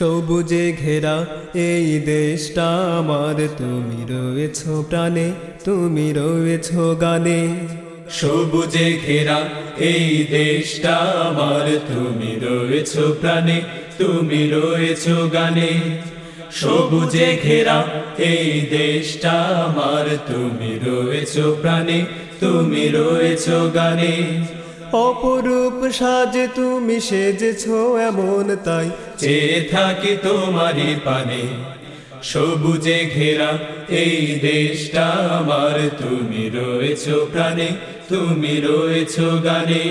সবুজে ঘেরা এই দেশটা আমার। তুমি রয়েছ প্রাণে, তুমি রয়েছ গানে। সবুজে ঘেরা এই দেশটা আমার। তুমি রয়েছ প্রাণে, তুমি রয়েছ গানে। সবুজে ঘেরা এই দেশটা আমার। তুমি রয়েছ প্রাণে, তুমি রয়েছ গানে। অপরূপ সাজে তুমি সেজেছ এমন তাই। চেয়ে থাকি তোমারই পানে, সবুজে ঘেরা এই দেশটা আমার। তুমি রয়েছ প্রাণে, তুমি রয়েছ গানে,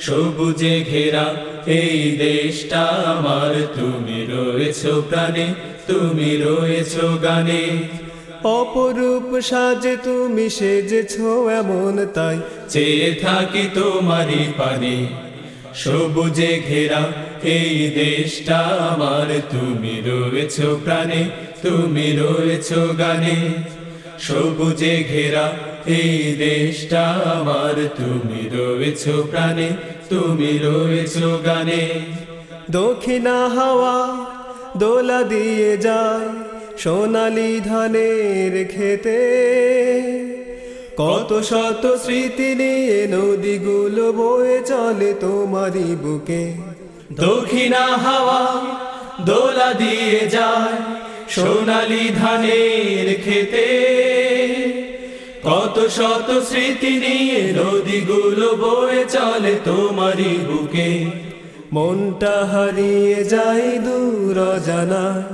সবুজে ঘেরা এই দেশটা আমার। তুমি রয়েছ প্রাণে, তুমি রয়েছ গানে। অপরূপ সাজে তুমি সেজেছ এমন তাই। চেয়ে থাকি তোমারই পানে। সবুজে ঘেরা এই দেশটা আমার। তুমি রয়েছ প্রাণে তুমি রয়েছ গানে। সবুজে ঘেরা এই দেশটা আমার। তুমি রয়েছ প্রাণে তুমি রয়েছ গানে। দক্ষিণা হাওয়া দোলা দিয়ে যায় সোনালি ধানের খেতে। কত শত স্মৃতি নিয়ে নদীগুলো বয়ে চলে তোমারই বুকে। দক্ষিণা হাওয়া দোলা দিয়ে যায় সোনালি ধানের খেতে। কত শত স্মৃতি নিয়ে নদীগুলো বয়ে চলে তোমারই বুকে। মনটা হারিয়ে যায় দূর জানা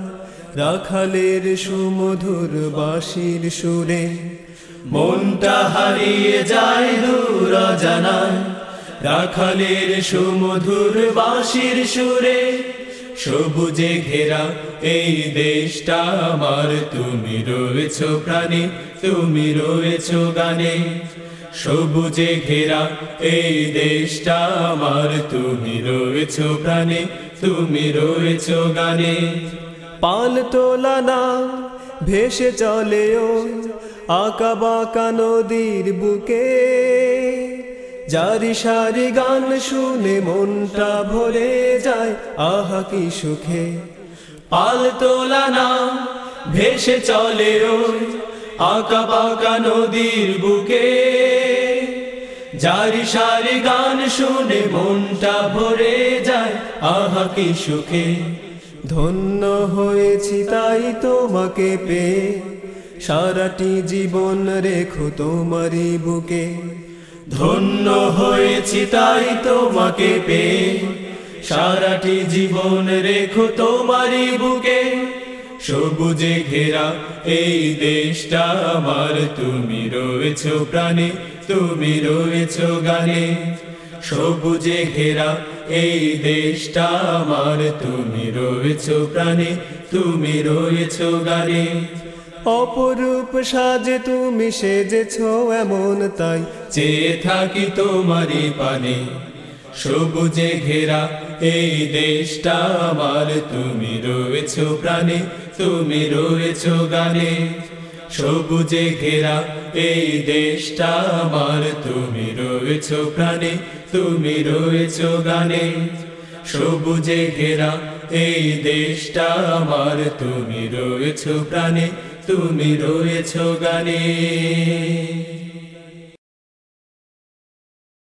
রাখালের সুমধুর বাঁশির সুরে মনটা হারিয়ে যায় দূর জানায়। রাখালের সুমধুর বাঁশির সুরে, সবুজে ঘেরা এই দেশটা আমার। তুমি রয়েছ প্রাণে, তুমি রয়েছ গানে। সবুজে ঘেরা এই দেশটা আমার। তুমি রয়েছ প্রাণে, তুমি রয়েছ গানে। পাল তোলা না, ভেসে চলে ও আঁকা বাঁকা নদীর বুকে। জারি সারি গান শুনে মনটা ভরে যায়, আহা কি সুখে। পাল তোলা না, ভেসে চলে ওই আঁকা বাঁকা নদীর বুকে। জারি সারি গান শুনে মনটা ভরে যায়, আহা কি সুখে। ধন্য হয়েছি তাই তোমাকে পেয়ে। সারাটি জীবন রেখো তোমারই বুকে। ধন্য হয়েছি তাই তোমাকে পেয়ে। সারাটি জীবন রেখো তোমারই বুকে। সবুজে ঘেরা এই দেশটা আমার। তুমি রয়েছ প্রাণে, তুমি রয়েছ গানে। সবুজে ঘেরা এই দেশটা আমার। তুমি রয়েছ প্রাণে, তুমি রয়েছ গানে। অপরূপ সাজে তুমি সেজেছ এমন তাই, চেয়ে থাকি তোমারই পানে। সবুজে ঘেরা এই দেশটা আমার। তুমি রয়েছ প্রাণে, তুমি রয়েছ গানে। সবুজে ঘেরা এই দেশটা আমার। তুমি রয়েছ প্রাণে, তুমি রয়েছ গানে। সবুজে ঘেরা এই দেশটা আমার। তুমি রয়েছ প্রাণে, তুমি রয়েছ গানে।